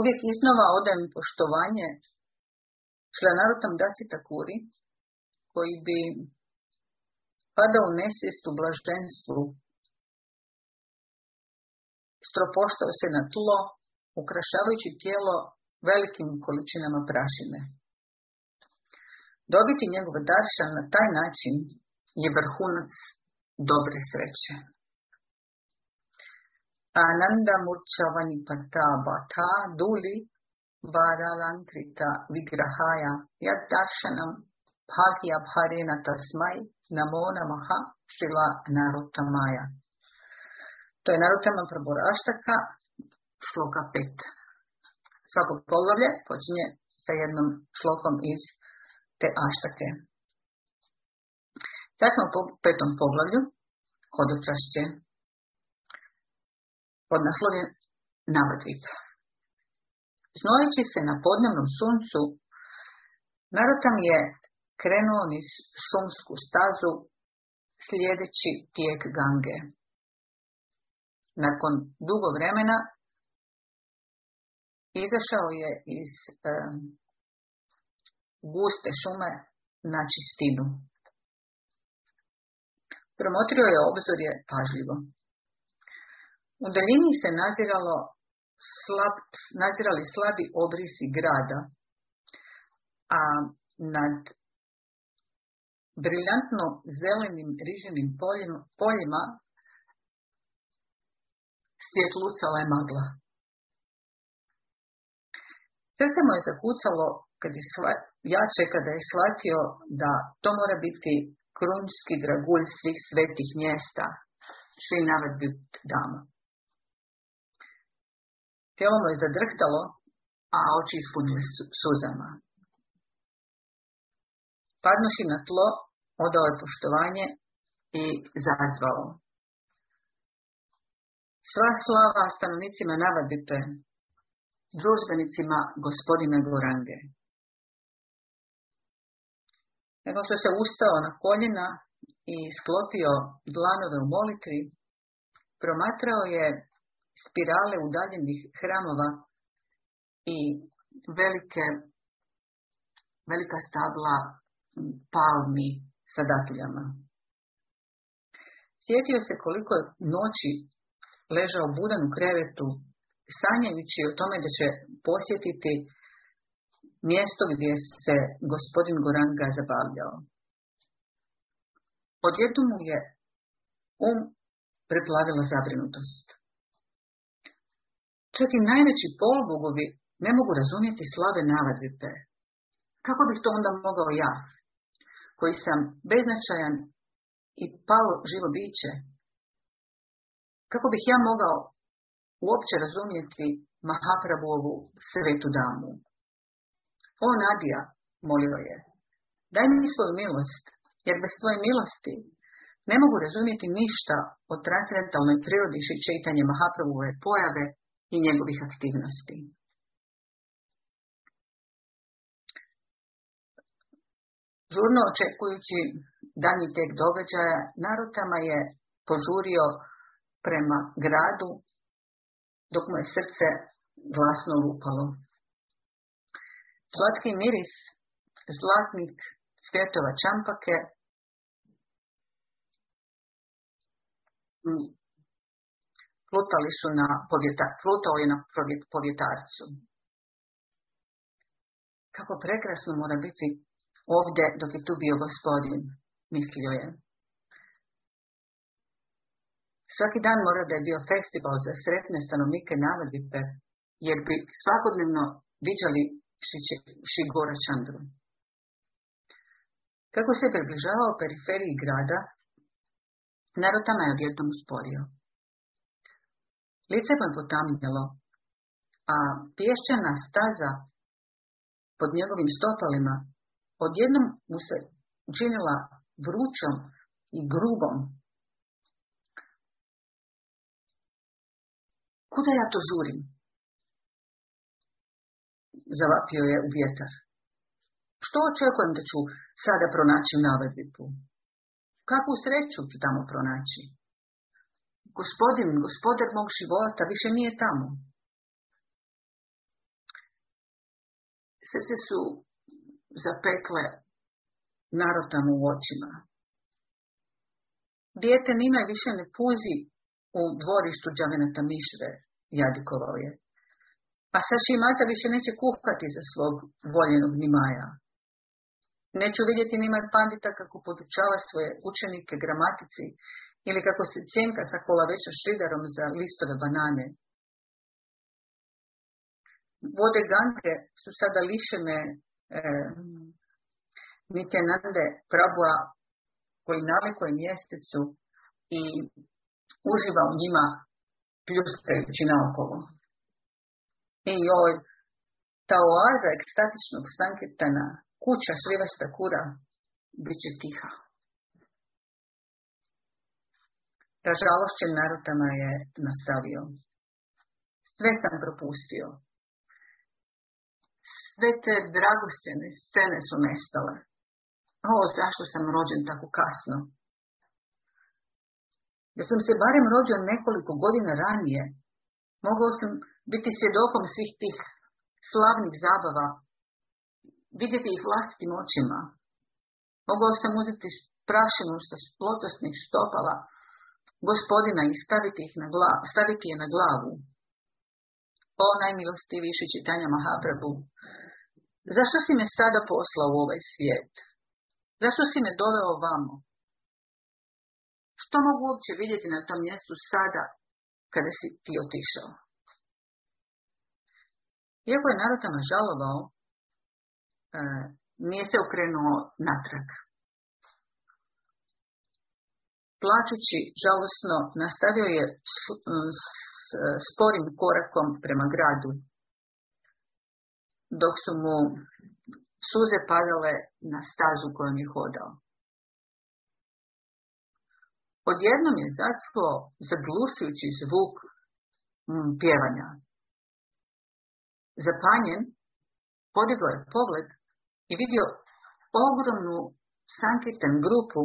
Uvijek iznova odajem poštovanje članarotam Dasita Kuri, koji bi padao u nesvijest u blaženstvu, stropoštao se na tlo, ukrašavajući tijelo velikim količinama prašine. Dobiti njegov daršan na taj način je vrhunac dobre sreće. Varalankrita Vigrahaya Yad Darshanam Bhagya Bharena Tasmai Namo Namaha Šila Narutamaya. To je Narutama Prabhoraštaka, šloka 5. Svako poglavlje počinje sa jednom šlokom iz te aštake. Sad smo po petom poglavlju, hodočašće, pod naslovljem Navadvip. Znojeći se na podnevnom suncu, Narotam je krenuo niz šumsku stazu slijedeći tijek Gange. Nakon dugo vremena izašao je iz guste šume na čistinu. Promotrio je obzorje pažljivo. U daljini se naziralo slab, nazirali slabi obrisi grada, a nad briljantno zelenim riženim poljima, poljima svjetlucala je magla. Srce mu je zakucalo kad je jače kada je shvatio da to mora biti krunjski dragulj svih svetih mjesta, svi navedbi dama. Tijelo mu je zadrhtalo, a oči ispunile suzama. Padnuši na tlo, odao je poštovanje i zazvao. Sva slava stanovnicima Navadipe, družbenicima gospodine Gorange. Nego što se ustao na koljena i sklopio dlanove u molitvi, promatrao je spirale udaljenih hramova i velike, velika stabla palmi sa datiljama. Sjetio se koliko noći ležao budan u krevetu, sanjajući o tome da će posjetiti mjesto gdje se gospodin Goranga zabavljao. Odjedno mu je um preplavila zabrinutost. Čak i najveći polubogovi ne mogu razumjeti slave navadvipe. Kako bih to onda mogao ja, koji sam beznačajan i palo živo biće? Kako bih ja mogao uopće razumjeti Mahaprabhuovu svetu damu? O Nadija, molio je, daj mi svoju milost, jer bez tvoje milosti ne mogu razumjeti ništa o transcendentalnoj prirodi šičitanje Mahaprabhuove pojave i njegovih aktivnosti. Žurno očekujući danji tek događaja, Narutama je požurio prema gradu, dok mu je srce glasno lupalo. Slatki miris zlatnih svjetova čampake plutali su na povjeta, plutao je na povjetarcu. Kako prekrasno mora biti ovdje dok je tu bio gospodin, mislio je. Svaki dan mora da je bio festival za sretne stanovnike Navadipe, jer bi svakodnevno viđali Šigora Čandru. Kako se približavao periferiji grada, Narotama je odjednom usporio. Lice mu je potamnjelo, a pješčana staza pod njegovim stopalima odjednom mu se učinila vrućom i grubom. Kuda ja to žurim? Zavapio je u vjetar. Što očekujem da ću sada pronaći na Navedvipu? Kakvu sreću ću tamo pronaći? Gospodin, gospodar mog života više nije tamo. Sese su zapekle narotam u očima. Dijete nima više ne puzi u dvorištu Džavenata Mišre, jadikovao je. A Saši mata više neće kuhati za svog voljenog Nimaja. Neću vidjeti Nimar Pandita kako podučava svoje učenike gramatici ili kako se cijenka sa kolaveća šidarom za listove banane. Vode Ganke su sada lišene e, Nityanande Prabhua koji nalikuje mjesecu i uživa u njima pljuskajući naokolo. I joj, ta oaza ekstatičnog sankirtana, kuća Šrivasta Kura, bit će tiha. Ražalošćen narutama je nastavio. Sve sam propustio. Sve te dragocjene scene su nestale. O, zašto sam rođen tako kasno? Da sam se barem rodio nekoliko godina ranije, mogao sam biti svjedokom svih tih slavnih zabava, vidjeti ih vlastitim očima. Mogao sam uzeti prašinu sa lotosnih stopala gospodina i staviti, ih na glavu, staviti je na glavu. O najmilostiviji čitanja Mahaprabhu, zašto si me sada poslao u ovaj svijet? Zašto si me doveo vamo? Što mogu uopće vidjeti na tom mjestu sada, kada si ti otišao? Iako je Narotama žalovao, e, nije se okrenuo natrag. Plačući žalosno, nastavio je sporim korakom prema gradu, dok su mu suze padale na stazu kojom je hodao. Odjednom je zacvo zaglušujući zvuk mm, pjevanja. Zapanjen, podigao je pogled i vidio ogromnu sankirtan grupu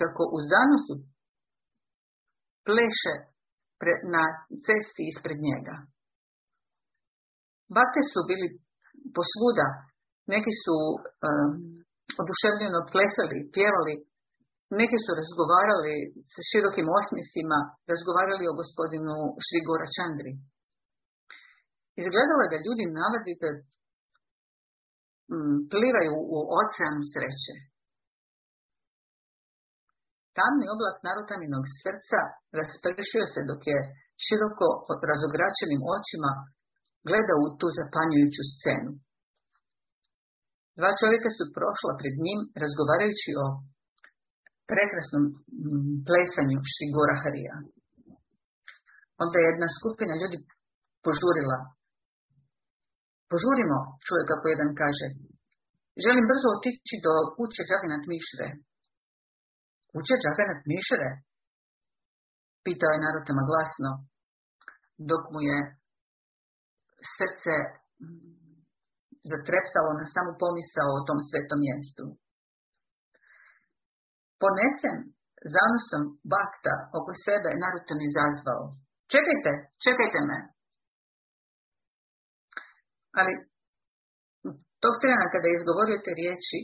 kako u zanosu pleše pre, na cesti ispred njega. Bakte su bili posvuda neki su um, oduševljeno plesali, pjevali, neki su razgovarali sa širokim osmjesima, razgovarali o gospodinu Šrigora Čandri. Izgledalo je da ljudi navadite plivaju u oceanu sreće. Tamni oblak narutaminog srca raspršio se dok je široko razogračenim očima gledao u tu zapanjujuću scenu. Dva čovjeka su prošla pred njim razgovarajući o prekrasnom mm, plesanju Šigora Harija. Onda je jedna skupina ljudi požurila. Požurimo, čuje kako jedan kaže. Želim brzo otići do kuće Džaganat Mišre. Kuće Džaganat Mišre? Pitao je narotama glasno, dok mu je srce zatreptalo na samu pomisao o tom svetom mjestu. Ponesen zanosom bakta oko sebe narutan izazvao. Čekajte, čekajte me. Ali tog trena kada izgovorio te riječi,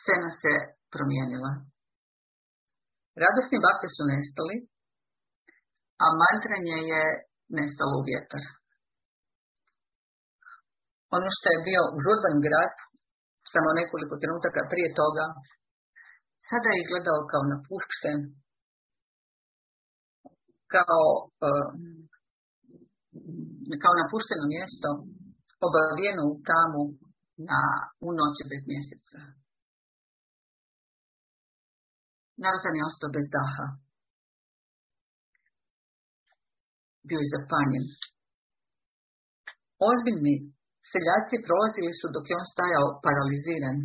scena se promijenila. Radosni bakte su nestali, a mantranje je nestalo u vjetar. Ono što je bio žurban grad, samo nekoliko trenutaka prije toga, sada je izgledao kao napušten, kao, uh, kao napušteno mjesto, obavijeno u tamu na, u noći bez mjeseca. Narutan je ostao bez daha. Bio je zapanjen. Ozbiljni Seljaci prolazili su dok je on stajao paraliziran,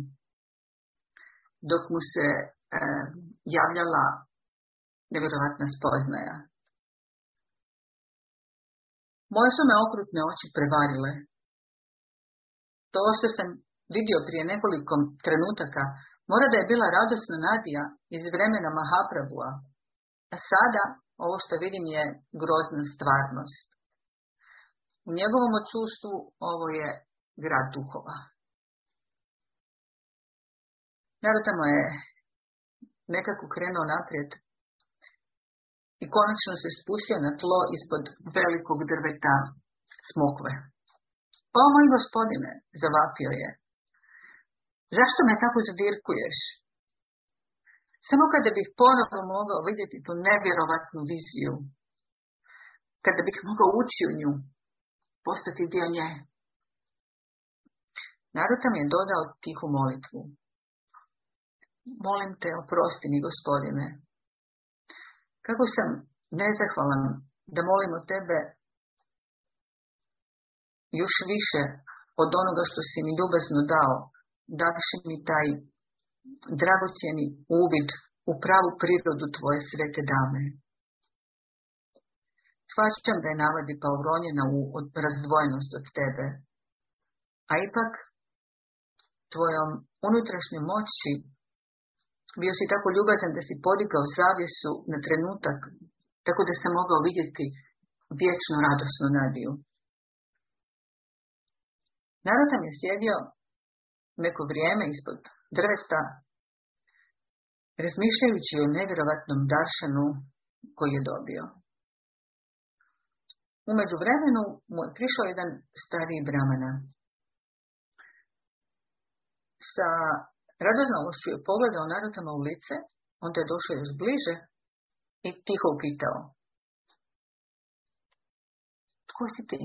dok mu se e, javljala nevjerojatna spoznaja. Moje su me okrutne oči prevarile. To što sam vidio prije nekoliko trenutaka mora da je bila radosna nadija iz vremena Mahaprabhua, a sada ovo što vidim je grozna stvarnost. U njegovom odsustvu ovo je grad duhova. Narod je nekako krenuo naprijed i konačno se spustio na tlo ispod velikog drveta smokve. O moj gospodine, zavapio je, zašto me tako zadirkuješ? Samo kada bih ponovno mogao vidjeti tu nevjerovatnu viziju, kada bih mogao ući u nju, postati dio nje. Naruta mi je dodao tihu molitvu. Molim te, oprosti mi, gospodine. Kako sam nezahvalan da molim o tebe još više od onoga što si mi ljubazno dao, davši mi taj dragocjeni uvid u pravu prirodu tvoje svete dame. Shvaćam da je navadi pauronjena u razdvojenost od tebe, a ipak tvojom unutrašnjom moći bio si tako ljubazan da si podigao zavjesu na trenutak, tako da sam mogao vidjeti vječno radosnu nadiju. Narod je sjedio neko vrijeme ispod drveta, razmišljajući o nevjerovatnom daršanu koji je dobio. Umeđu vremenu mu je prišao jedan stariji bramana. Sa radoznošću je pogledao Narutama u lice, onda je došao još bliže i tiho upitao. Tko si ti?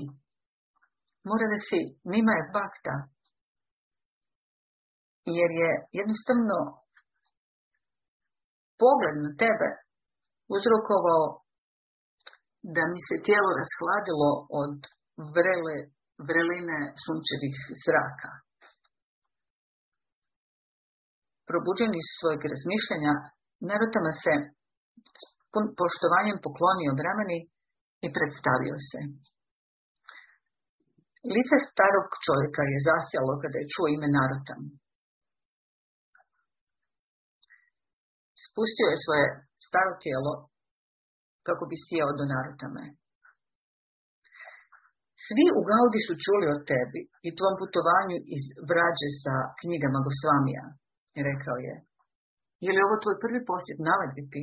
Mora da si nima je bakta. Jer je jednostavno pogled na tebe uzrokovao da mi se tijelo rashladilo od vrele, vreline sunčevih zraka. Probuđeni iz svojeg razmišljanja, narotama se poštovanjem poklonio bramani i predstavio se. Lice starog čovjeka je zasjalo kada je čuo ime Narutam. Spustio je svoje staro tijelo kako bi sjeo do Narutame. Svi u Gaudi su čuli o tebi i tvom putovanju iz vrađe sa knjigama Gosvamija, rekao je. Je li ovo tvoj prvi posjet Navadvipi?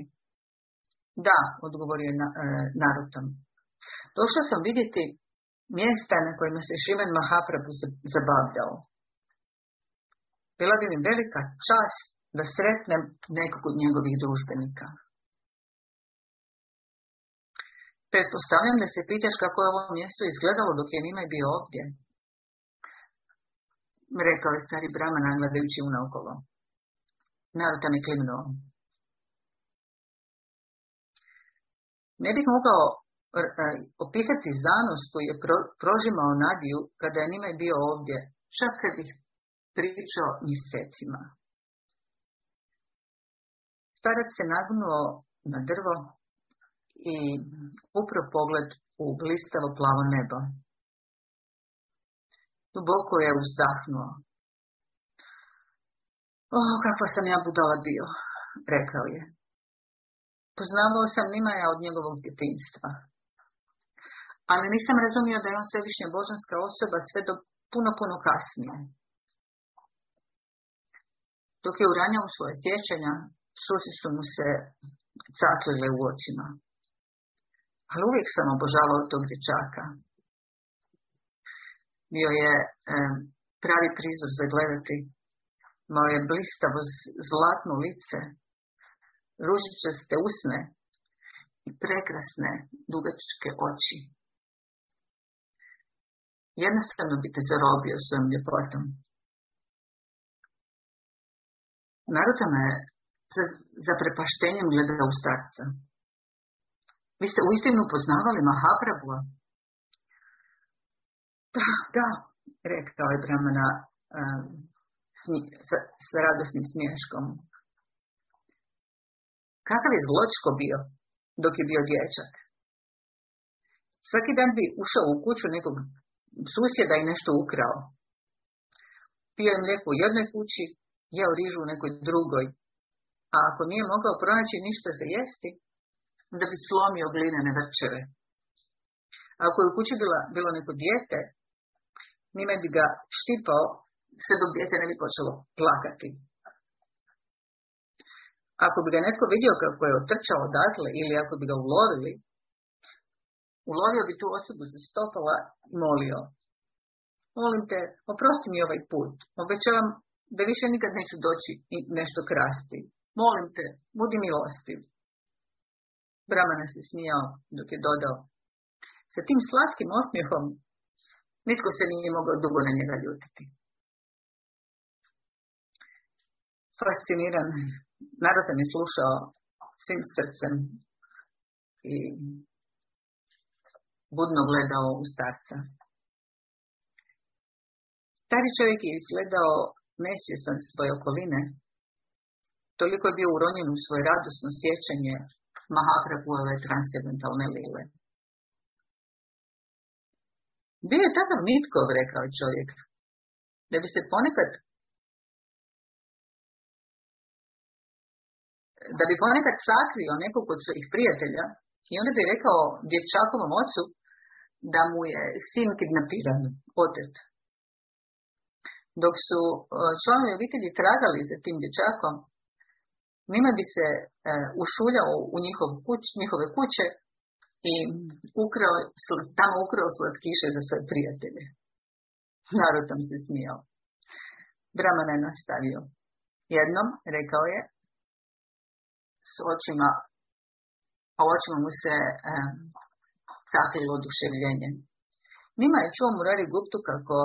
Da, odgovorio je e, Narutam. Došao sam vidjeti mjesta na kojima se Šiven Mahaprabhu zabavljao. Bila bi mi velika čast da sretnem nekog od njegovih družbenika. Pretpostavljam da se pitaš kako je ovo mjesto izgledalo dok je Nimaj bio ovdje. Rekao je stari Brahman gledajući unaokolo. Naruta mi klimnuo. Ne bih mogao opisati zanos koji je prožimao Nadiju kada je Nimaj bio ovdje, čak kad bih pričao mjesecima. Starac se nagnuo na drvo i upro pogled u blistavo plavo nebo. Duboko je uzdahnuo. O, kakva sam ja budala bio, rekao je. Poznavao sam Nimaja od njegovog djetinstva. Ali nisam razumio da je on svevišnja božanska osoba sve do puno, puno kasnije. Dok je uranjao svoje sjećanja, susi su mu se caklile u očima. Ali uvijek sam obožavao tog dječaka. Bio je pravi prizor za gledati. Imao je blistavo zlatno lice, ružičaste usne i prekrasne dugačke oči. Jednostavno bi te zarobio svojom ljepotom. Naruto me za, za prepaštenjem gledao u starca. Vi ste uistinu poznavali Mahaprabhua? Da, da, rekao je Brahmana um, sa, sa radosnim smješkom. Kakav je zločko bio dok je bio dječak? Svaki dan bi ušao u kuću nekog susjeda i nešto ukrao. Pio je mlijeko u jednoj kući, jeo rižu u nekoj drugoj. A ako nije mogao pronaći ništa za jesti, da bi slomio glinene vrčeve. Ako je u kući bila, bilo neko dijete, njime bi ga štipao sve dok djece ne bi počelo plakati. Ako bi ga netko vidio kako je otrčao odatle ili ako bi ga ulovili, ulovio bi tu osobu za stopala i molio. Molim te, oprosti mi ovaj put. Obećavam da više nikad neću doći i nešto krasti. Molim te, budi milostiv. Bramana se smijao dok je dodao. Sa tim slatkim osmijehom nitko se nije mogao dugo na njega ljutiti. Fasciniran, narodan je slušao svim srcem i budno gledao u starca. Stari čovjek je izgledao nesvjestan svoje okoline, toliko je bio uronjen u svoje radosno sjećanje Mahaprabhuove transcendentalne lile. Bio je takav nitkov, rekao je čovjek, da bi se ponekad da bi ponekad sakrio nekog od svojih prijatelja i onda bi rekao dječakovom ocu da mu je sin kidnapiran, otet. Dok su e, članovi obitelji tragali za tim dječakom, njima bi se e, ušuljao u njihov kuć, njihove kuće i ukrao, tamo ukrao slatkiše za svoje prijatelje. Narod tam se smijao. Brahman je nastavio. Jednom, rekao je, s očima, a očima mu se e, oduševljenje. Nima je čuo Murari Guptu kako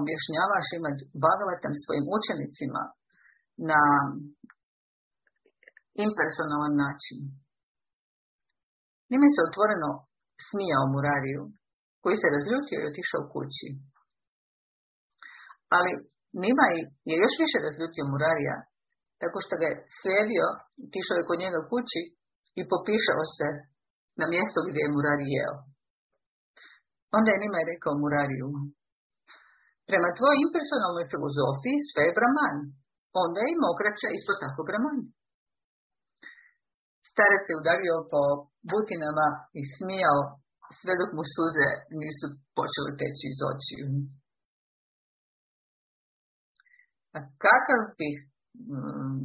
objašnjava Šimad Bhagavatam svojim učenicima na impersonalan način. Njime se otvoreno smijao Murariju, koji se razljutio i otišao kući. Ali Nima je još više razljutio Murarija, tako što ga je slijedio, otišao je kod njega kući i popišao se na mjesto gdje je Murari jeo. Onda je Nima rekao Murariju, prema tvojoj impersonalnoj filozofiji sve je Brahman. Onda je i mokraća isto tako Brahman. Starac se udario po butinama i smijao sve dok mu suze nisu počele teći iz očiju. A kakav bi, mm,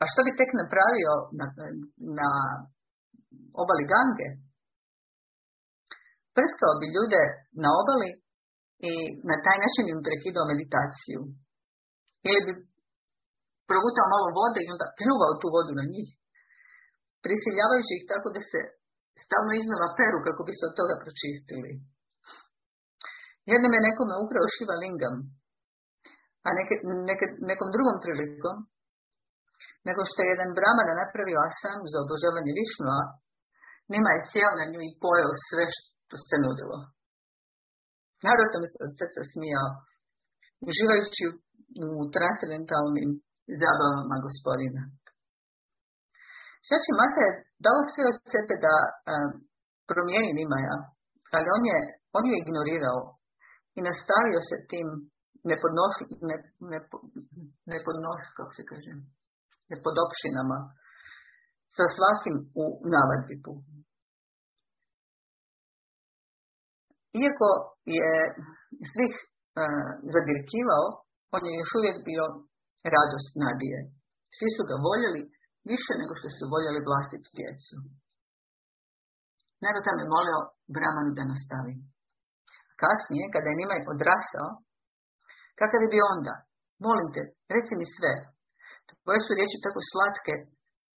a što bi tek napravio na, na obali Gange? Prskao bi ljude na obali i na taj način im prekidao meditaciju. Ili bi progutao malo vode i onda pljuvao tu vodu na njih, prisiljavajući ih tako da se stalno iznova peru kako bi se od toga pročistili. Jednom je nekome ukrao Šiva Lingam, a neke, neke, nekom drugom prilikom, nego što je jedan bramana napravio asanu za obožavanje Višnua, Nima je sjeo na nju i pojeo sve što se nudilo. Narod mi se od srca smijao, uživajući u transcendentalnim zabavama gospodina. Sveći Mata je dao sve od sebe da um, promijeni Nimaja, ali on je, on je ignorirao i nastavio se tim nepodnos, ne, ne, nepodnos, kako se kaže, nepodopšinama sa svakim u navadbipu. Iako je svih zadirkivao, on je još uvijek bio radost nadije. Svi su ga voljeli više nego što su voljeli vlastitu djecu. Narod je molio Bramanu da nastavi. Kasnije, kada je Nimaj odrasao, kakav je bio onda? Molim te, reci mi sve. Tvoje su riječi tako slatke,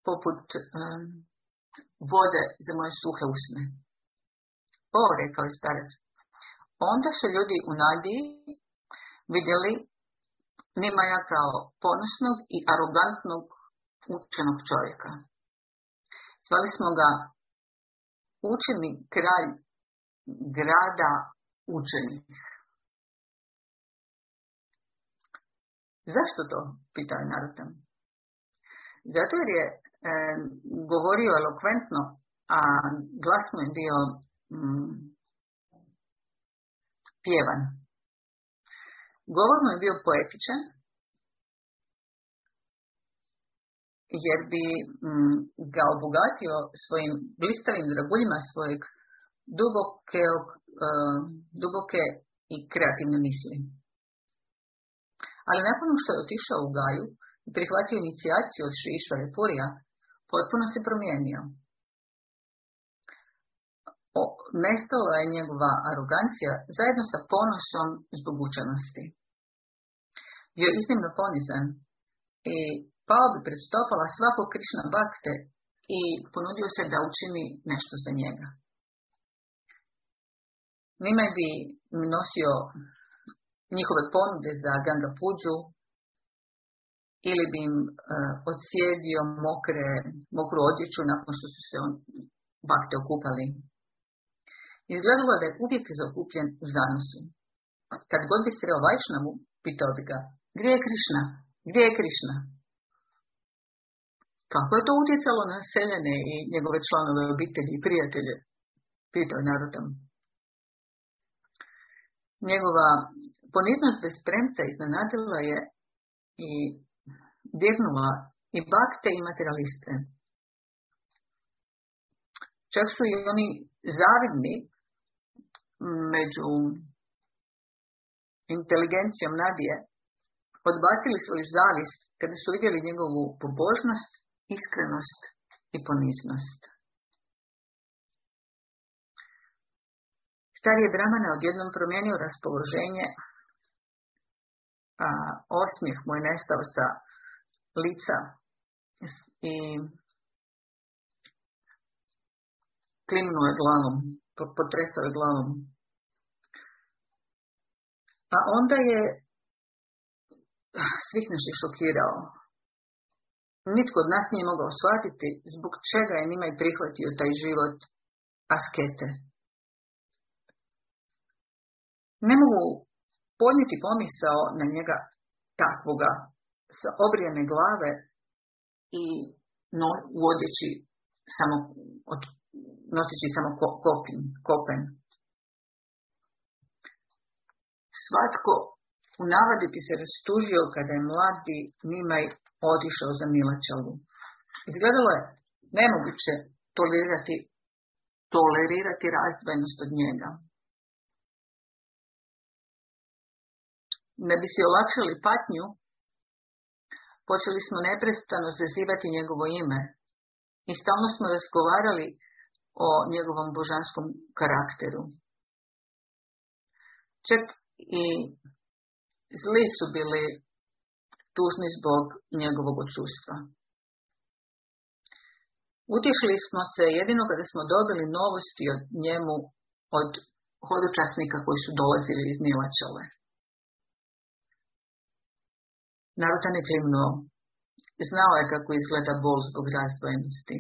poput um, vode za moje suhe usne. O, rekao je starac. Onda su ljudi u nadiji vidjeli Nimaja kao ponosnog i arogantnog učenog čovjeka. Zvali smo ga učeni kralj grada učenih. Zašto to? pitao je. Zato jer je e, govorio elokventno, a glas mu je bio mm, pjevan. Govor je bio poetičan, jer bi mm, ga obogatio svojim blistavim draguljima svojeg duboke, uh, duboke i kreativne misli. Ali nakon što je otišao u Gaju i prihvatio inicijaciju od Šišva Purija, potpuno se promijenio. Nestala je njegova arogancija zajedno sa ponosom zbog učenosti. Je iznimno ponizan i pao bi pred stopala svakog Krišna bakte i ponudio se da učini nešto za njega. Nime bi nosio njihove ponude za Ganga Puđu ili bi im uh, odsjedio mokre, mokru odjeću nakon što su se on, bakte okupali. Izgledalo da je uvijek zaokupljen u zanosu. Kad god bi sreo Vajšnavu, pitao bi ga, gdje je Krišna? Gdje je Krišna? Kako je to utjecalo na seljene i njegove članove obitelji i prijatelje? Pitao narodom. Njegova poniznost bez premca iznenadila je i dirnula i bakte i materialiste. Čak su i oni zavidni među inteligencijom Nadije odbacili svoju zavist kada su vidjeli njegovu pobožnost, iskrenost i poniznost. Stari je Brahmana odjednom promijenio raspoloženje, a osmijeh mu je nestao sa lica i klimnuo je glavom, potresao je glavom. A onda je svih nas šokirao. Nitko od nas nije mogao shvatiti zbog čega je njima i prihvatio taj život askete. Ne mogu podnijeti pomisao na njega takvoga sa obrijene glave i no, u odjeći samo od, noseći samo ko, kopin, kopen. Svatko u navadi bi se rastužio kada je mladi Nimaj otišao za Milačalu. Izgledalo je nemoguće tolerirati, tolerirati razdvojenost od njega. Ne bi si olakšali patnju, počeli smo neprestano zazivati njegovo ime i stalno smo razgovarali o njegovom božanskom karakteru. Čak i zli su bili tužni zbog njegovog odsustva. Utješili smo se jedino kada smo dobili novosti od njemu od hodočasnika koji su dolazili iz Nilačale. Narutan je klimnuo. Znao je kako izgleda bol zbog razdvojenosti.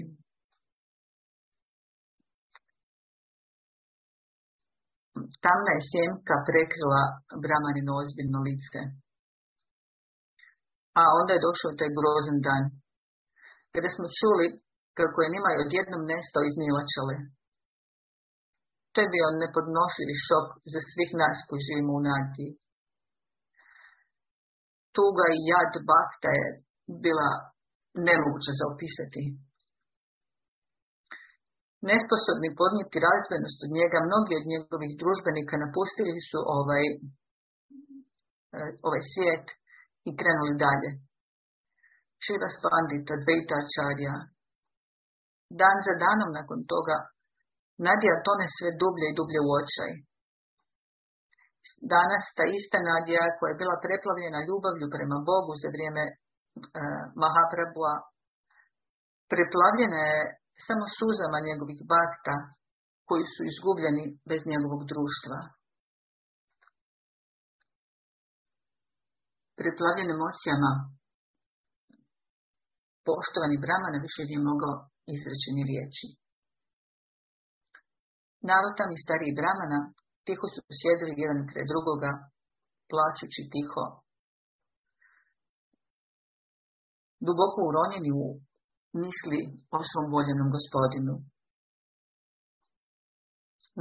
Tamna je sjemka prekrila Bramanino ozbiljno lice. A onda je došao taj grozan dan. Kada smo čuli kako je Nimaj odjednom nestao iz Nilačale. To je bio nepodnošljivi šok za svih nas koji živimo u Nadiji tuga i jad bakta je bila nemoguća za opisati. Nesposobni podnijeti razvenost od njega, mnogi od njegovih družbenika napustili su ovaj, e, ovaj svijet i krenuli dalje. Šiva Spandita, Dvejta Čarja. Dan za danom nakon toga Nadija tone sve dublje i dublje u očaj. Danas ta ista Nadija koja je bila preplavljena ljubavlju prema Bogu za vrijeme e, Mahaprabhua, preplavljena je samo suzama njegovih bakta koji su izgubljeni bez njegovog društva. Preplavljen emocijama, poštovani Brahmana više nije mogao izreći riječi. Narotam i stariji Brahmana Tiho su sjedili jedan kraj drugoga, plaćući tiho. Duboko uronjeni u misli o svom voljenom gospodinu.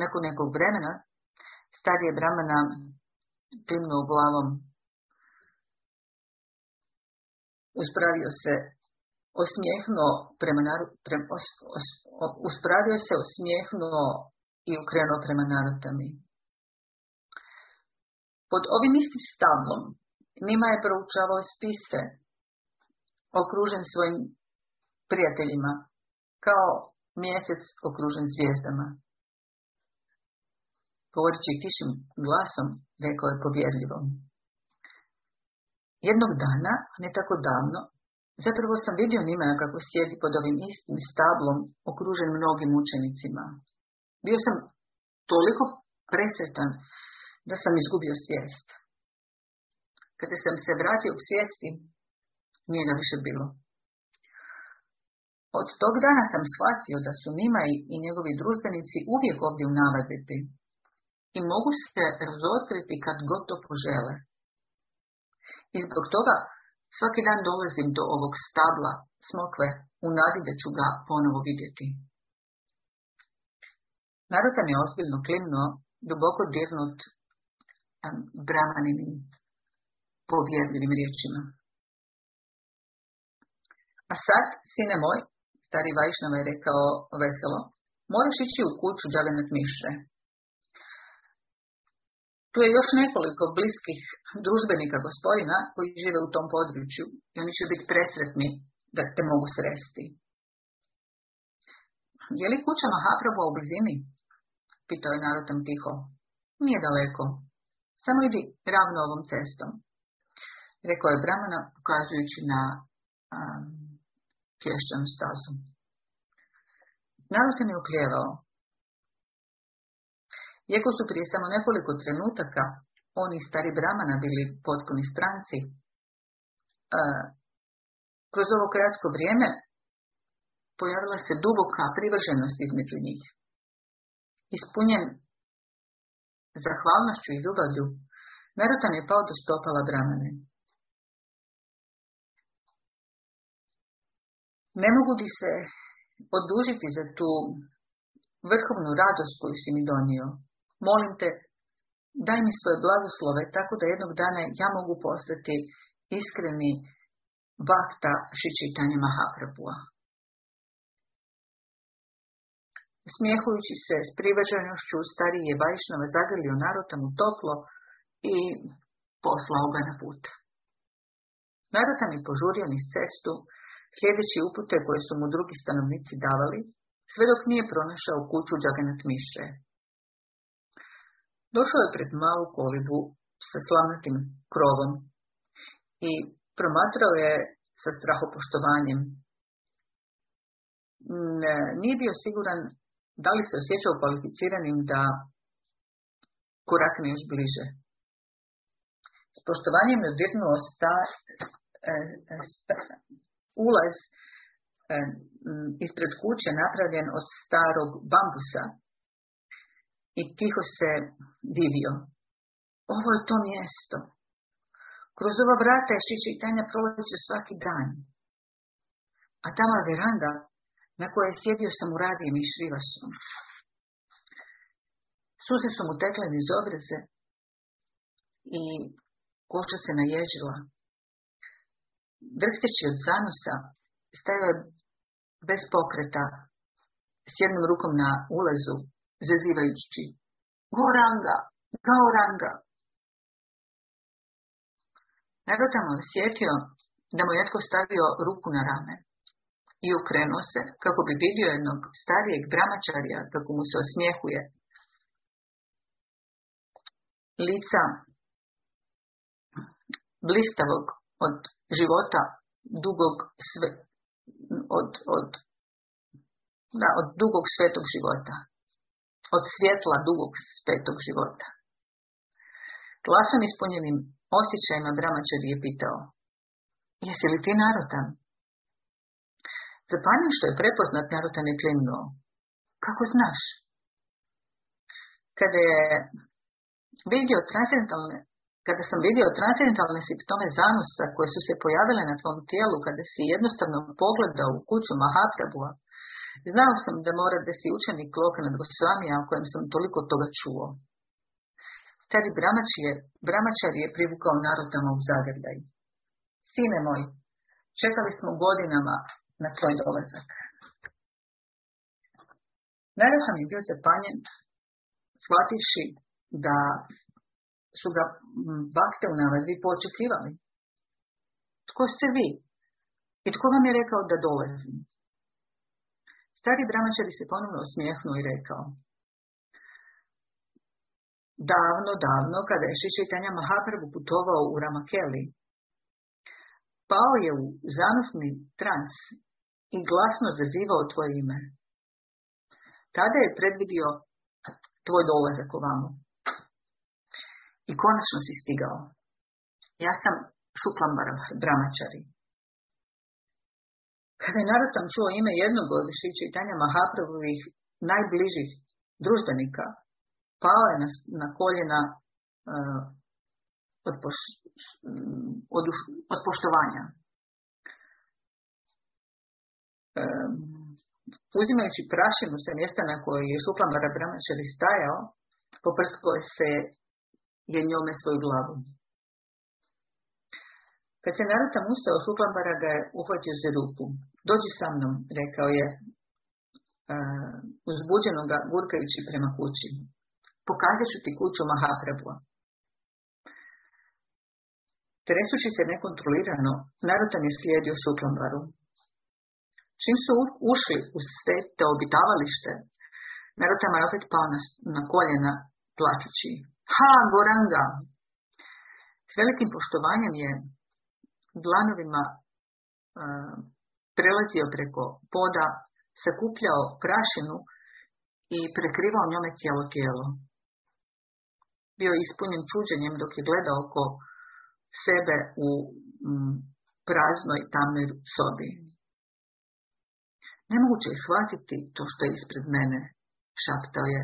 Nakon nekog vremena, starije Brahmana klimnuo glavom, uspravio se, osmijehnuo prema naru, prema, os, os, uspravio se, osmijehnuo i ukrenuo prema narotami. Pod ovim istim stablom Nima je proučavao spise, okružen svojim prijateljima, kao mjesec okružen zvijezdama. Govoreći tišim glasom, rekao je povjerljivom. Jednog dana, ne tako davno, zapravo sam vidio Nimana kako sjedi pod ovim istim stablom, okružen mnogim učenicima. Bio sam toliko presretan da sam izgubio svijest. Kada sam se vratio u svijesti, nije ga više bilo. Od tog dana sam shvatio da su Nima i njegovi društvenici uvijek ovdje u navaditi i mogu se razotkriti kad god to požele. I zbog toga svaki dan dolazim do ovog stabla smokve u nadi da ću ga ponovo vidjeti. Narodan je ozbiljno klimnuo, duboko dirnut bramaninim povjerljivim riječima. A sad, sine moj, stari Vajšnava je rekao veselo, moraš ići u kuću Džavenet Mišre. Tu je još nekoliko bliskih družbenika gospodina koji žive u tom području i oni će biti presretni da te mogu sresti. Je li kuća Mahaprabhu u blizini? Pitao je narodom tiho. Nije daleko. Samo idi ravno ovom cestom. Rekao je Brahmana ukazujući na pješčanu stazu. Narod je uklijevao. Iako su prije samo nekoliko trenutaka oni stari Brahmana bili potpuni stranci, uh, kroz ovo kratko vrijeme pojavila se duboka privrženost između njih. Ispunjen zahvalnošću i ljubavlju, Narutan je pao do stopala Brahmane. Ne mogu ti se odužiti za tu vrhovnu radost koju si mi donio. Molim te, daj mi svoje blagoslove tako da jednog dana ja mogu postati iskreni vakta šičitanja Mahaprabhua. Smijehujući se s privrženošću starije Vajšnava zagrlio Narutam u toplo i poslao ga na put. Narutam je požurio niz cestu, sljedeći upute koje su mu drugi stanovnici davali, sve dok nije pronašao kuću Džaganat Miše. Došao je pred malu kolibu sa slavnatim krovom i promatrao je sa strahopoštovanjem. Nije bio siguran da li se osjećao kvalificiranim da korakne još bliže. S poštovanjem je odvirnuo sta, e, sta, ulaz ispred kuće napravljen od starog bambusa i tiho se divio. Ovo je to mjesto. Kroz ova vrata je čitanja prolazio svaki dan. A tamo veranda na kojoj je sjedio sam u radijem i šrivasom. Suze su mu tekle niz obraze i koša se naježila. Drhteći od zanosa, stajao bez pokreta, s jednom rukom na ulazu, zazivajući Goranga, Gauranga. Negatamo osjetio da mu je stavio ruku na rame i ukrenuo se kako bi vidio jednog starijeg bramačarja kako mu se osmijehuje. Lica blistavog od života, dugog sve, od, od, da, od dugog svetog života. Od svjetla dugog svetog života. Glasom ispunjenim osjećajima Bramačar je pitao, jesi li ti narodan? Zapanjen što je prepoznat narodan je klimnuo. Kako znaš? Kada je vidio transcendentalne kada sam vidio transcendentalne simptome zanosa koje su se pojavile na tvom tijelu kada si jednostavno pogledao u kuću Mahaprabhua, znao sam da mora da si učenik Lokana Gosvamija o kojem sam toliko toga čuo. Stari Bramačar je privukao narodama u zagrljaj. Sine moj, čekali smo godinama na tvoj dolazak. Naravno je bio zapanjen, shvativši da su ga bakte u navazvi poočekivali. Tko ste vi? I tko vam je rekao da dolazim? Stari bramačari se ponovno osmijehnuo i rekao, davno, davno, kada je Šičitanja Mahaprabhu putovao u Ramakeli, pao je u zanosni trans i glasno zazivao tvoje ime. Tada je predvidio tvoj dolazak ovamo. I konačno si stigao. Ja sam Šuklambar Bramačari. Kada je Narotam čuo ime jednog od čitanja Mahaprabhovih najbližih družbenika, pao je na, na koljena uh, od poštovanja. Um, uzimajući prašinu sa mjesta na kojoj je Šuklambar Bramačari stajao, poprskao se je njome svoju glavu. Kad se Narutam ustao, Šuklambara ga je uhvatio za ruku. Dođi sa mnom, rekao je, uh, uzbuđeno ga gurkajući prema kući. Pokazat ću ti kuću Mahaprabhu. Tresući se nekontrolirano, Narutam je slijedio Šuklambaru. Čim su ušli u sve te obitavalište, Narutam je opet pao na koljena, plaćući. Ha, Goranga! S velikim poštovanjem je dlanovima uh, prelazio preko poda, sakupljao prašinu i prekrivao njome cijelo tijelo. Bio je ispunjen čuđenjem dok je gledao oko sebe u m, praznoj tamnoj sobi. Nemoguće je shvatiti to što je ispred mene, šaptao je,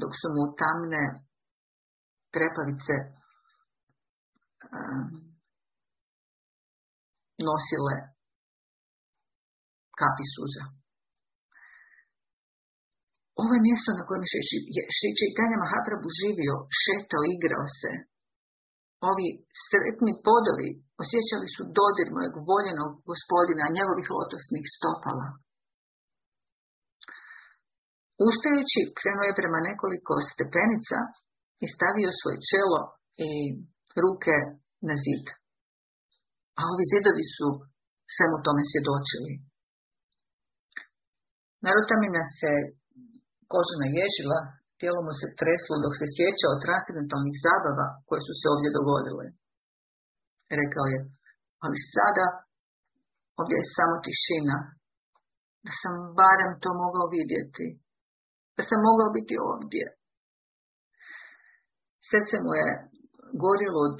dok su mu tamne trepavice nosile kapi suza. Ovo je mjesto na kojem je Šeitanja Mahaprabhu živio, šetao, igrao se. Ovi sretni podovi osjećali su dodir mojeg voljenog gospodina, njegovih lotosnih stopala. Ustajući, krenuo je prema nekoliko stepenica i stavio svoje čelo i ruke na zid. A ovi zidovi su svemu tome svjedočili. Narutamina se koža naježila, tijelo mu se treslo dok se sjeća od transcendentalnih zabava koje su se ovdje dogodile. Rekao je, ali sada ovdje je samo tišina, da sam barem to mogao vidjeti, da sam mogao biti ovdje. Srce mu je gorilo od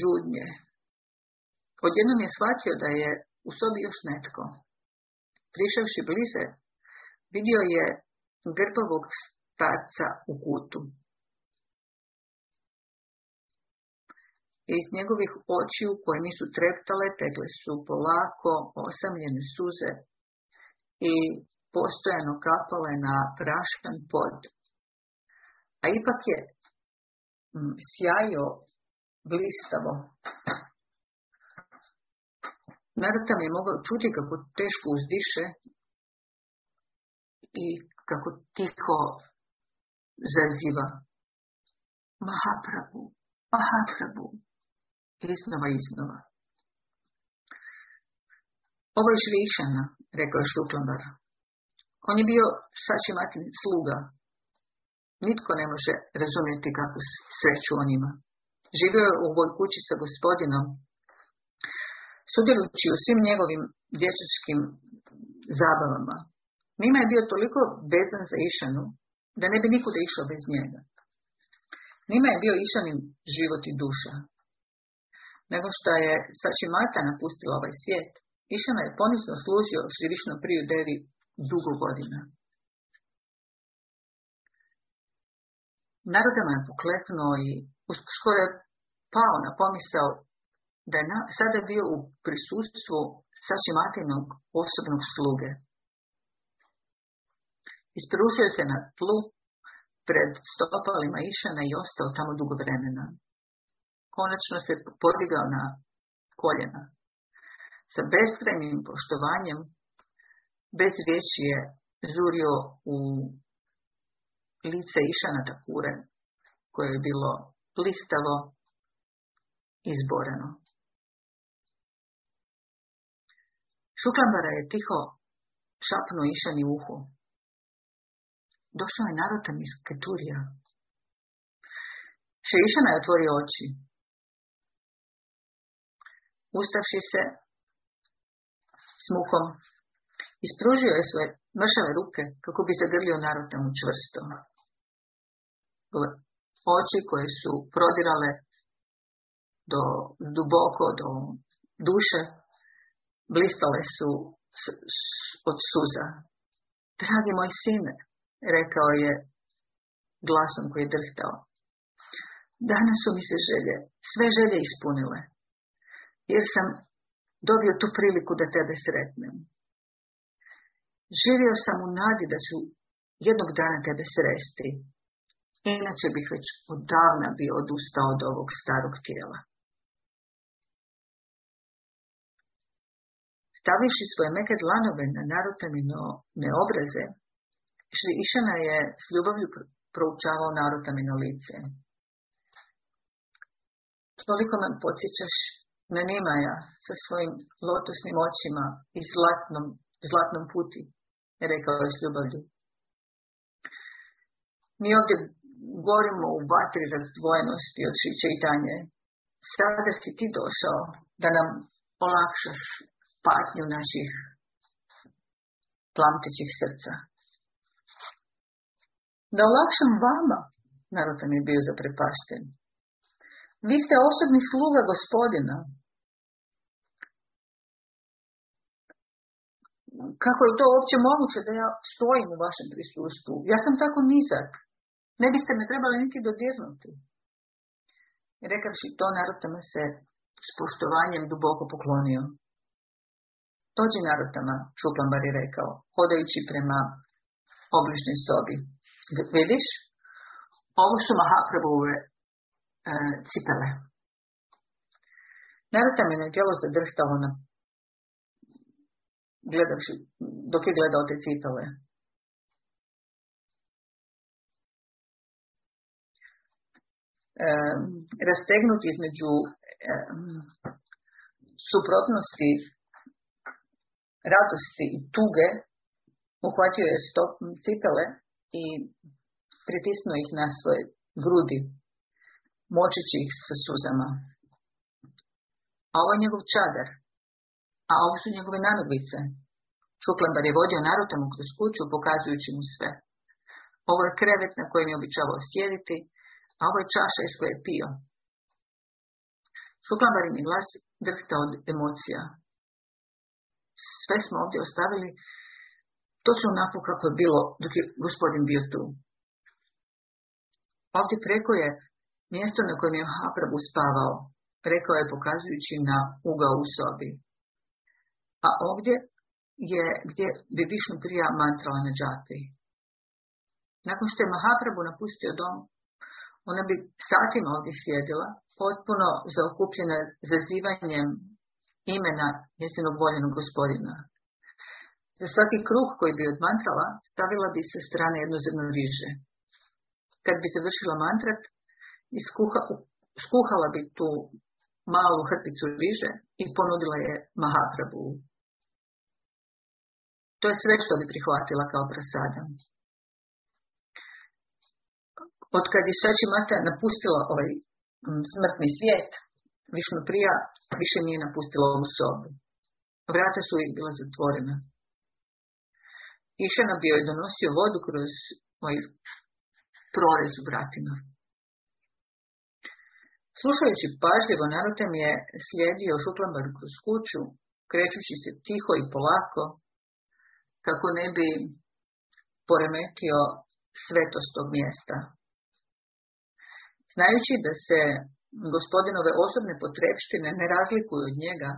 žudnje. Odjednom je shvatio da je u sobi još netko. Prišavši bliže, vidio je grbavog starca u kutu. Iz njegovih očiju koje nisu treptale, tekle su polako osamljene suze i postojano kapale na praškan pod. A ipak je mm, sjajo blistavo. Narutam je mogao čuti kako teško uzdiše i kako tiho zaziva. Mahaprabhu, Mahaprabhu, iznova iznova. Ovo je Švišana, rekao je. On je bio Sačimatin sluga. Nitko ne može razumjeti kakvu sreću on ima. Živio je u ovoj kući sa gospodinom, sudjelujući u svim njegovim dječačkim zabavama. Nima je bio toliko vezan za Išanu, da ne bi nikuda išao bez njega. Nima je bio Išanin život i duša. Nego što je Sačimata napustila ovaj svijet, Išana je ponizno služio Šrivišnom priju devi dugo godina. Narodama je pokleknuo i uskoro je pao na pomisao da je na, sada bio u prisustvu Sačimatinog osobnog sluge. Ispružio se na tlu pred stopalima Išana i ostao tamo dugo vremena. Konačno se podigao na koljena. Sa beskrajnim poštovanjem, bez riječi je žurio u lice Išana Takure koje je bilo listavo izboreno. Šuklambara je tiho šapnuo Išani uhu. Došao je narotan iz Keturija. Išana je otvorio oči. Ustavši se s ispružio je svoje mršave ruke kako bi zagrlio narotamu čvrsto. Oči koje su prodirale do duboko, do duše, blistale su od suza. Dragi moj sine, rekao je glasom koji je drhtao. Danas su mi se želje, sve želje ispunile, jer sam dobio tu priliku da tebe sretnem. Živio sam u nadi da ću jednog dana tebe sresti, inače bih već odavna bio odustao od ovog starog tijela. Stavivši svoje meke dlanove na narutamino obraze, Išana je s ljubavlju proučavao narutamino lice. Toliko me podsjećaš na Nimaja sa svojim lotosnim očima i zlatnom, zlatnom puti, rekao je s ljubavlju. Mi ovdje govorimo u vatri razdvojenosti od šiće i tanje. Sada si ti došao da nam olakšaš patnju naših plamtećih srca. Da olakšam vama, narod mi je bio zaprepašten. Vi ste osobni sluga gospodina. Kako je to uopće moguće da ja stojim u vašem prisustvu? Ja sam tako nizak. Ne biste me trebali niti dodirnuti. Rekavši to, narotama se s poštovanjem duboko poklonio. Dođi narotama, Šuplambar je rekao, hodajući prema obližnoj sobi. Vidiš? Ovo su Mahaprabhuve e, cipele. Narotam je na djelo zadrhtalo na gledavši, dok je gledao te cipele. E, rastegnuti između e, suprotnosti radosti i tuge, uhvatio je stop cipele i pritisnuo ih na svoje grudi, močeći ih sa suzama. A ovo je njegov čadar, a ovo su njegove nanoglice. Šuklambar je vodio narotom kroz kuću, pokazujući mu sve. Ovo je krevet na kojem je običavao sjediti, a ovo je čaša iz koje je pio. Šuklambarin je glas drhta od emocija sve smo ovdje ostavili točno onako kako je bilo dok je gospodin bio tu. Ovdje preko je mjesto na kojem je Haprabu spavao, rekao je pokazujući na ugao u sobi. A ovdje je gdje bi Višnu prija mantrala na džapi. Nakon što je Mahaprabhu napustio dom, ona bi satima ovdje sjedila, potpuno zaokupljena zazivanjem imena njezinog voljenog gospodina. Za svaki kruh koji bi odmantrala, stavila bi se strane jedno zrno riže. Kad bi završila mantrat, iskuha, skuhala bi tu malu hrpicu riže i ponudila je Mahaprabhu. To je sve što bi prihvatila kao prasada. Od kad je Šači Mata napustila ovaj smrtni svijet, Višnu prija više nije napustila ovu sobu. Vrata su uvijek bila zatvorena. Išana bio je donosio vodu kroz moj prorez u vratima. Slušajući pažljivo, narotem je slijedio Šuklambar kroz kuću, krećući se tiho i polako, kako ne bi poremetio svetost tog mjesta. Znajući da se gospodinove osobne potrebštine ne razlikuju od njega,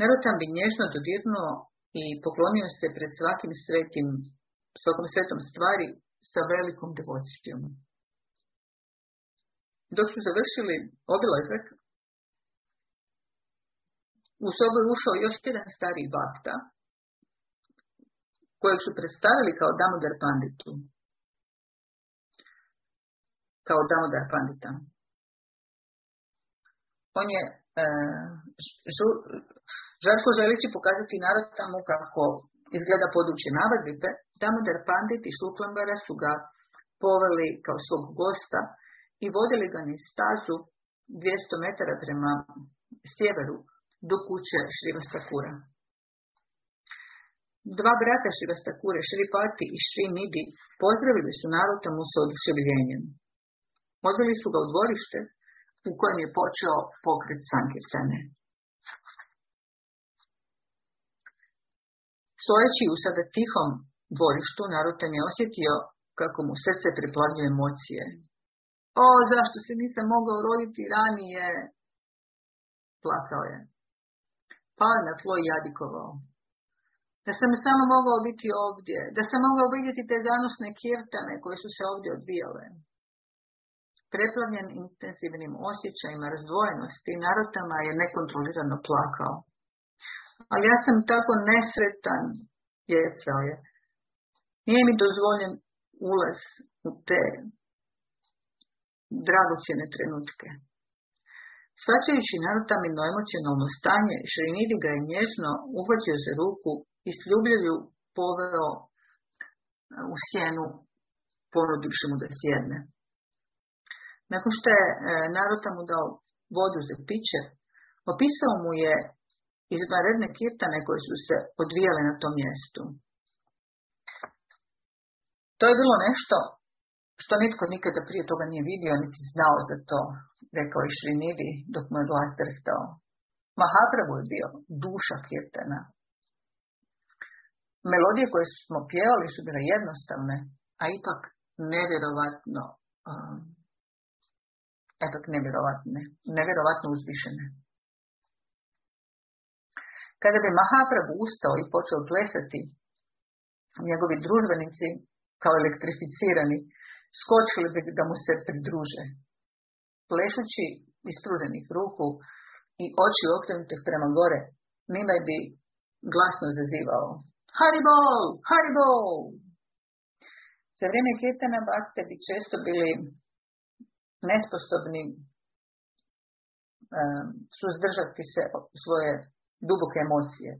Narotan bi nježno dodirnuo i poklonio se pred svakim svetim, svakom svetom stvari sa velikom devocijom. Dok su završili obilazak, u sobu je ušao još jedan stari bakta, kojeg su predstavili kao Damodar Panditu. kao Damodar Pandita. On je e, žarko želići pokazati narod tamo kako izgleda područje Navadvipe, Damodar Pandit i Šuklambara su ga poveli kao svog gosta i vodili ga niz stazu 200 metara prema sjeveru do kuće Šrivastakura. Dva brata Šrivastakure, Šripati i Nidi, pozdravili su mu sa oduševljenjem. Odveli su ga u dvorište u kojem je počeo pokret Sankirtane. Stojeći u sada tihom dvorištu, Narutan je osjetio kako mu srce priplavljuje emocije. O, zašto se nisam mogao roditi ranije? Plakao je. Je na tlo jadikovao. Da sam samo mogao biti ovdje, da sam mogao vidjeti te zanosne kirtane koje su se ovdje odvijale. Preplavljen intenzivnim osjećajima razdvojenosti, narotama je nekontrolirano plakao. Ali ja sam tako nesretan, jecao je. Nije mi dozvoljen ulaz u te dragocjene trenutke. Svačajući narutamino emocionalno stanje, Šrinidi ga je nježno uhvatio za ruku i s poveo u sjenu, ponudivši mu da sjedne. Nakon što je e, Naruta mu dao vodu za piće, opisao mu je izvanredne kirtane koje su se odvijale na tom mjestu. To je bilo nešto što nitko nikada prije toga nije vidio, niti znao za to, rekao je Šrinidi dok mu je glas drhtao. Mahaprabhu je bio duša kirtana. Melodije koje smo pjevali su bile jednostavne, a ipak nevjerovatno um, ipak nevjerovatne, nevjerovatno uzvišene. Kada bi Mahaprabhu ustao i počeo plesati, njegovi družbenici, kao elektrificirani, skočili bi da mu se pridruže. Plešući ispruženih ruku i oči okrenutih prema gore, Nimaj bi glasno zazivao. Haribol! Haribol! Za vrijeme Kirtana Bakte bi često bili nesposobni um, suzdržati se svoje duboke emocije,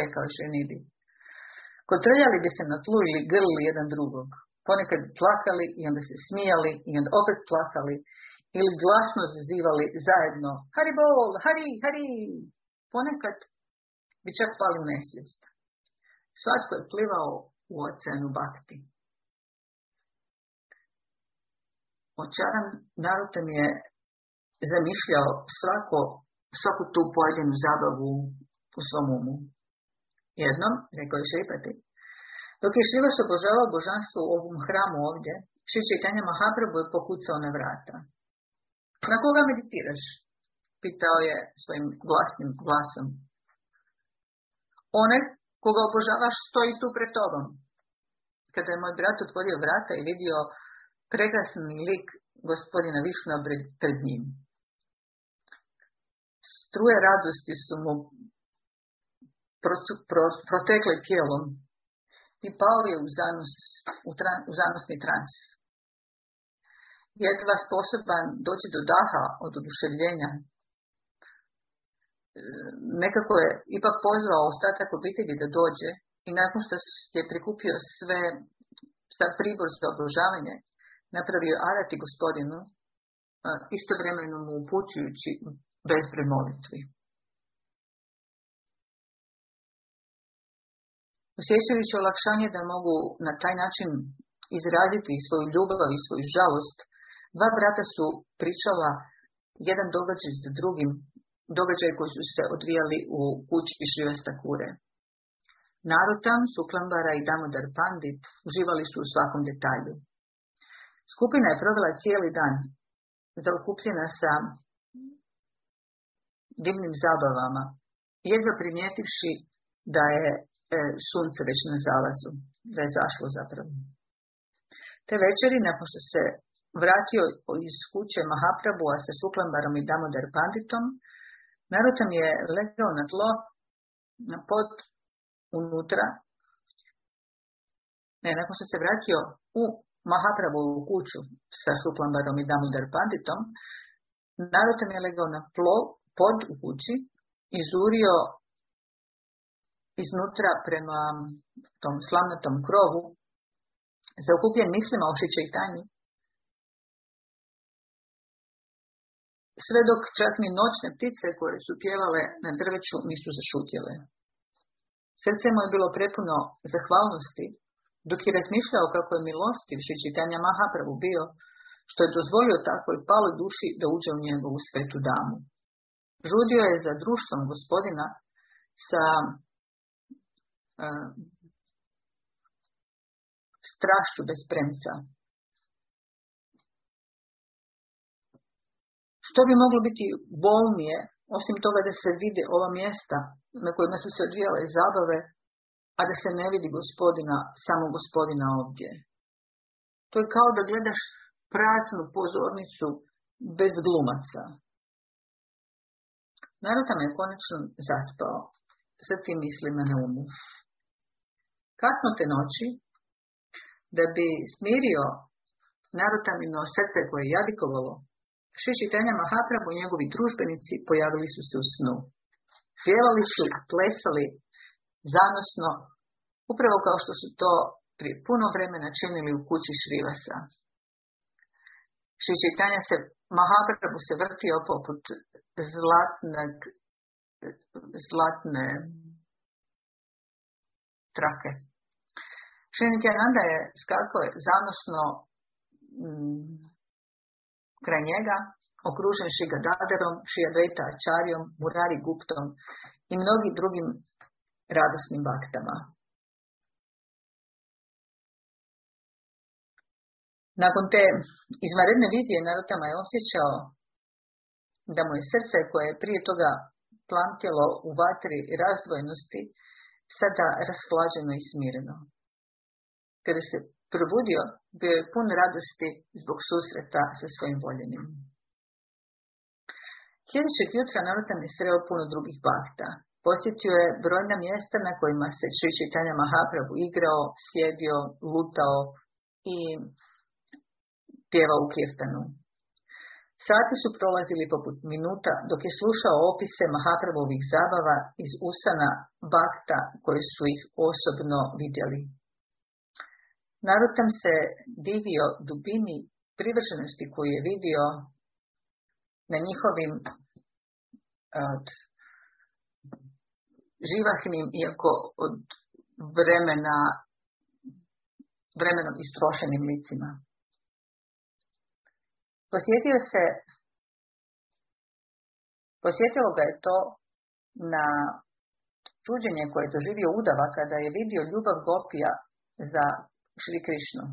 rekao je Šenidi. Kotrljali bi se na tlu ili grli jedan drugog. Ponekad plakali i onda se smijali i onda opet plakali ili glasno zazivali zajedno Haribol, Hari, Hari. Ponekad bi čak pali nesvijest. Svatko je plivao u oceanu bakti. Očaran narutem je zamišljao svako, svaku tu pojedinu zabavu u svom umu. Jednom, rekao je Šripati, dok je Šrivas obožavao božanstvo u ovom hramu ovdje, Šri Čitanja Mahaprabhu je pokucao na vrata. Na koga meditiraš? Pitao je svojim glasnim glasom. Onaj koga obožavaš stoji tu pred tobom. Kada je moj brat otvorio vrata i vidio prekrasni lik gospodina Višna pred njim. Struje radosti su mu protekle tijelom i pao je u, zanos, u, tran, u zanosni trans. Jedva sposoban doći do daha od oduševljenja, nekako je ipak pozvao ostatak obitelji da dođe i nakon što je prikupio sve sad pribor za obožavanje, napravio arati gospodinu, istovremeno mu upućujući bezbroj molitvi. Osjećajući olakšanje da mogu na taj način izraziti svoju ljubav i svoju žalost, dva brata su pričala jedan događaj za drugim, događaj koji su se odvijali u kući Šivesta Kure. Narutam, Suklambara i Damodar Pandit uživali su u svakom detalju. Skupina je provela cijeli dan, zaokupljena sa divnim zabavama, jedva primijetivši da je e, sunce već na zalazu, da je zašlo zapravo. Te večeri, nakon što se vratio iz kuće Mahaprabhua sa Šuklambarom i Damodar Panditom, Narutam je legao na tlo, na pod, unutra. Ne, nakon što se vratio u Mahaprabhu u kuću sa Šuklambarom i Damodar Panditom, Narotam je legao na plo, pod u kući, izurio iznutra prema tom slavnatom krovu, zaokupljen mislima o i sve dok čak ni noćne ptice koje su pjevale na drveću nisu zašutjele. Srce mu je bilo prepuno zahvalnosti, dok je razmišljao kako je milostiv Šičitanja Mahapravu bio, što je dozvolio takvoj paloj duši da uđe u njegovu svetu damu. Žudio je za društvom gospodina sa uh, strašću bez premca. Što bi moglo biti bolnije, osim toga da se vide ova mjesta na kojima su se odvijale zabave, a da se ne vidi gospodina, samo gospodina ovdje. To je kao da gledaš praznu pozornicu bez glumaca. Narutam je konačno zaspao sa tim mislima na umu. Kasno te noći, da bi smirio narutamino srce koje je jadikovalo, Šišitanja Mahaprabhu i njegovi družbenici pojavili su se u snu. Pjevali su, plesali, zanosno, upravo kao što su to prije puno vremena činili u kući Šrivasa. Šičitanja se, Mahaprabhu se vrtio poput zlatnog, zlatne trake. Šrinityananda je skakao zanosno mm, kraj njega, okružen Šigadaderom, Šijadveta Ačarijom, Murari Guptom i mnogim drugim radosnim baktama. Nakon te izvanredne vizije Narotama je osjećao da mu je srce koje je prije toga plantjelo u vatri razdvojenosti sada rashlađeno i smireno. Kada probudio, bio je pun radosti zbog susreta sa svojim voljenim. Sljedećeg jutra Narotam je sreo puno drugih bakta. Posjetio je brojna mjesta na kojima se Šri Čitanja Mahaprabhu igrao, sjedio, lutao i pjevao u kirtanu. Sati su prolazili poput minuta dok je slušao opise Mahaprabhovih zabava iz usana bakta koji su ih osobno vidjeli. Narutam se divio dubini privrženosti koju je vidio na njihovim od, živahnim, iako od vremena vremenom istrošenim licima. Posjetio se, posjetilo ga je to na čuđenje koje je doživio udava kada je vidio ljubav Gopija za Šri Krišnu.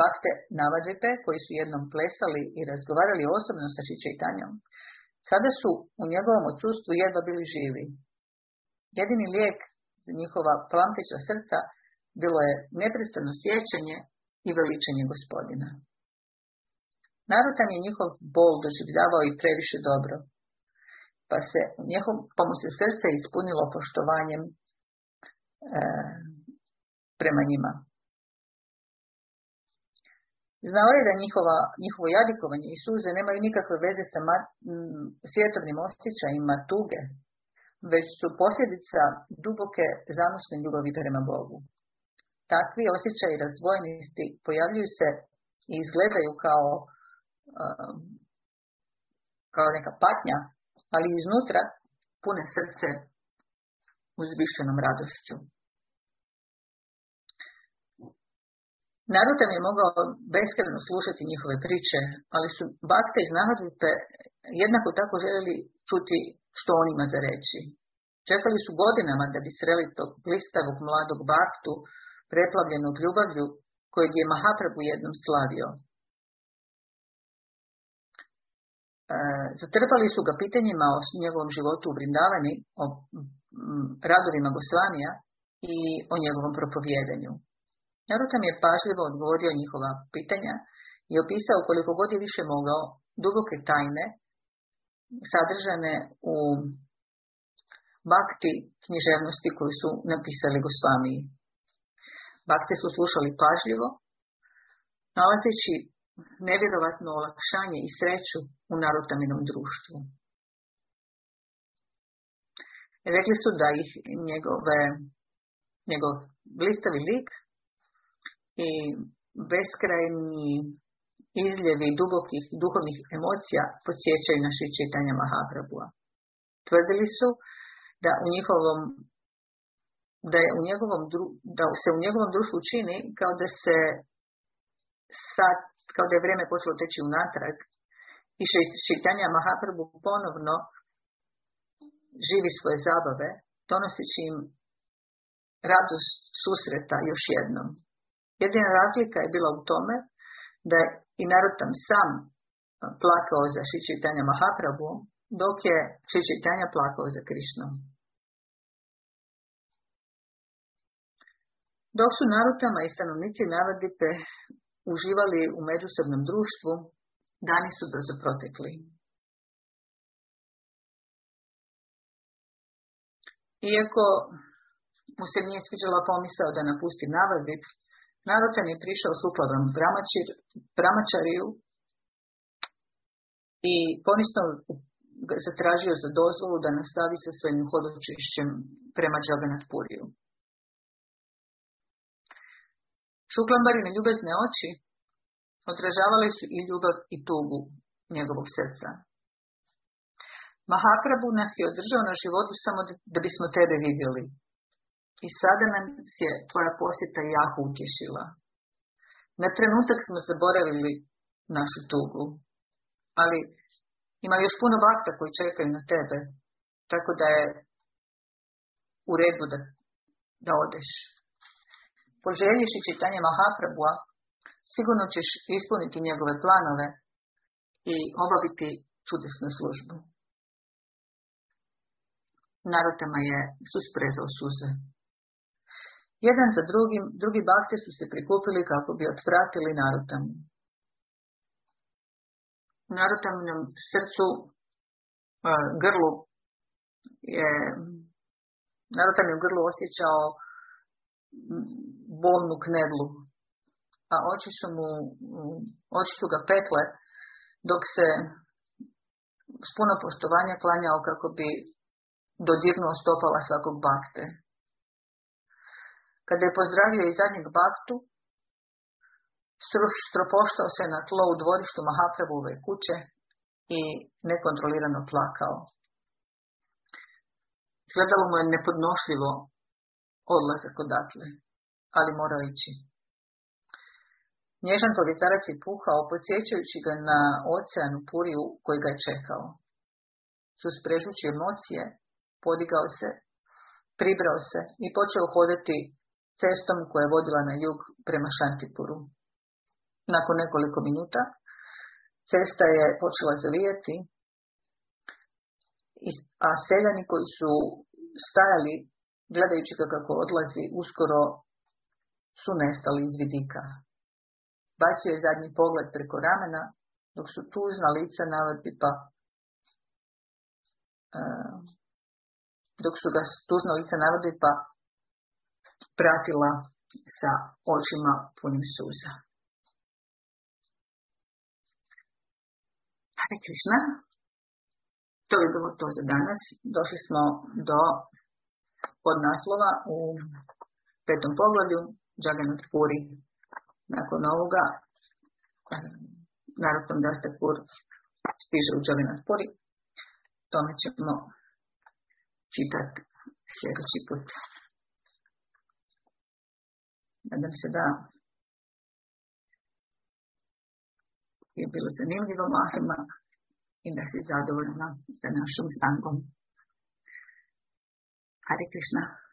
Bakte Navadvipe, koji su jednom plesali i razgovarali osobno sa Šičajtanjom, sada su u njegovom odsustvu jedva bili živi. Jedini lijek za njihova plampića srca bilo je neprestano sjećanje i veličanje gospodina. Narutan je njihov bol doživljavao i previše dobro, pa, se njihov, pa mu se srce ispunilo poštovanjem e, prema njima. Znao je da njihova, njihovo jadikovanje i suze nemaju nikakve veze sa ma, m, svjetovnim osjećajima tuge, već su posljedica duboke zanosne ljubavi prema Bogu. Takvi osjećaji razdvojenosti pojavljuju se i izgledaju kao Um, kao neka patnja, ali iznutra pune srce uzvišenom radošću. Narutan je mogao beskreno slušati njihove priče, ali su bakte iz Nahadvipe jednako tako željeli čuti što on ima za reći. Čekali su godinama da bi sreli tog blistavog mladog baktu, preplavljenog ljubavlju, kojeg je Mahaprabhu jednom slavio. E, zatrpali su ga pitanjima o njegovom životu u Brindavani, o radovima Gosvanija i o njegovom propovjedanju. Narutam je pažljivo odgovorio njihova pitanja i opisao koliko god je više mogao duboke tajne sadržane u bakti književnosti koju su napisali Gosvamiji. Bakte su slušali pažljivo, nalazeći nevjerovatno olakšanje i sreću u narotaminom društvu. Rekli su da ih njegove, njegov blistavi lik i beskrajni izljevi dubokih duhovnih emocija podsjećaju na čitanja Mahaprabhua. Tvrdili su da u njihovom da, je u njegovom, da se u njegovom društvu čini kao da se sad, kao da je vrijeme počelo teći unatrag i čitanja Mahaprabhu ponovno živi svoje zabave, donoseći im radost susreta još jednom. Jedina razlika je bila u tome da je i Narotam sam plakao za Šičitanja Mahaprabhu, dok je Šičitanja plakao za Krišnom. Dok su Narutama i stanovnici Navadipe uživali u međusobnom društvu, dani su brzo protekli. Iako mu se nije sviđala pomisao da napusti Navadip, Narutan je prišao suklavom Bramačariju i ponisno zatražio za dozvolu da nastavi sa svojim hodočišćem prema Džaganatpuriju. Šuklambarine ljubezne oči odražavale su i ljubav i tugu njegovog srca. Mahaprabhu nas je održao na životu samo da bismo tebe vidjeli. I sada nam je tvoja posjeta jako utješila. Na trenutak smo zaboravili našu tugu. Ali ima još puno vakta koji čekaju na tebe. Tako da je u redu da, da odeš. I čitanje Mahaprabhua, sigurno ćeš ispuniti njegove planove i obaviti čudesnu službu. Narotama je susprezao suze. Jedan za drugim, drugi bakte su se prikupili kako bi otpratili Narotamu. Narotamnom srcu, grlu je, Narotam je u grlu osjećao bolnu knedlu, a oči su mu, oči su ga pekle, dok se s puno poštovanja klanjao kako bi dodirnuo stopala svakog bakte. Kada je pozdravio i zadnjeg baktu, stropoštao se na tlo u dvorištu Mahaprabhuve kuće i nekontrolirano plakao. Izgledalo mu je nepodnošljivo odlazak odatle, ali morao ići. Nježan policarac je puhao, podsjećajući ga na oceanu Puriju koji ga je čekao. Susprežući emocije, podigao se, pribrao se i počeo hodati cestom koja je vodila na jug prema Šantipuru. Nakon nekoliko minuta cesta je počela zavijati, a seljani koji su stajali gledajući ga kako odlazi, uskoro su nestali iz vidika. Bacio je zadnji pogled preko ramena, dok su tužna lica pa dok su ga tužna lica pa pratila sa očima punim suza. Hare Krishna. To je bilo to za danas. Došli smo do podnaslova u petom poglavlju Jagannath Puri. Nakon ovoga Narotom Pur stiže u Jagannath Puri. Tome ćemo čitati sljedeći put. Nadam se da je bilo zanimljivo mahima i da si zadovoljna sa našom sangom. Hare Krishna.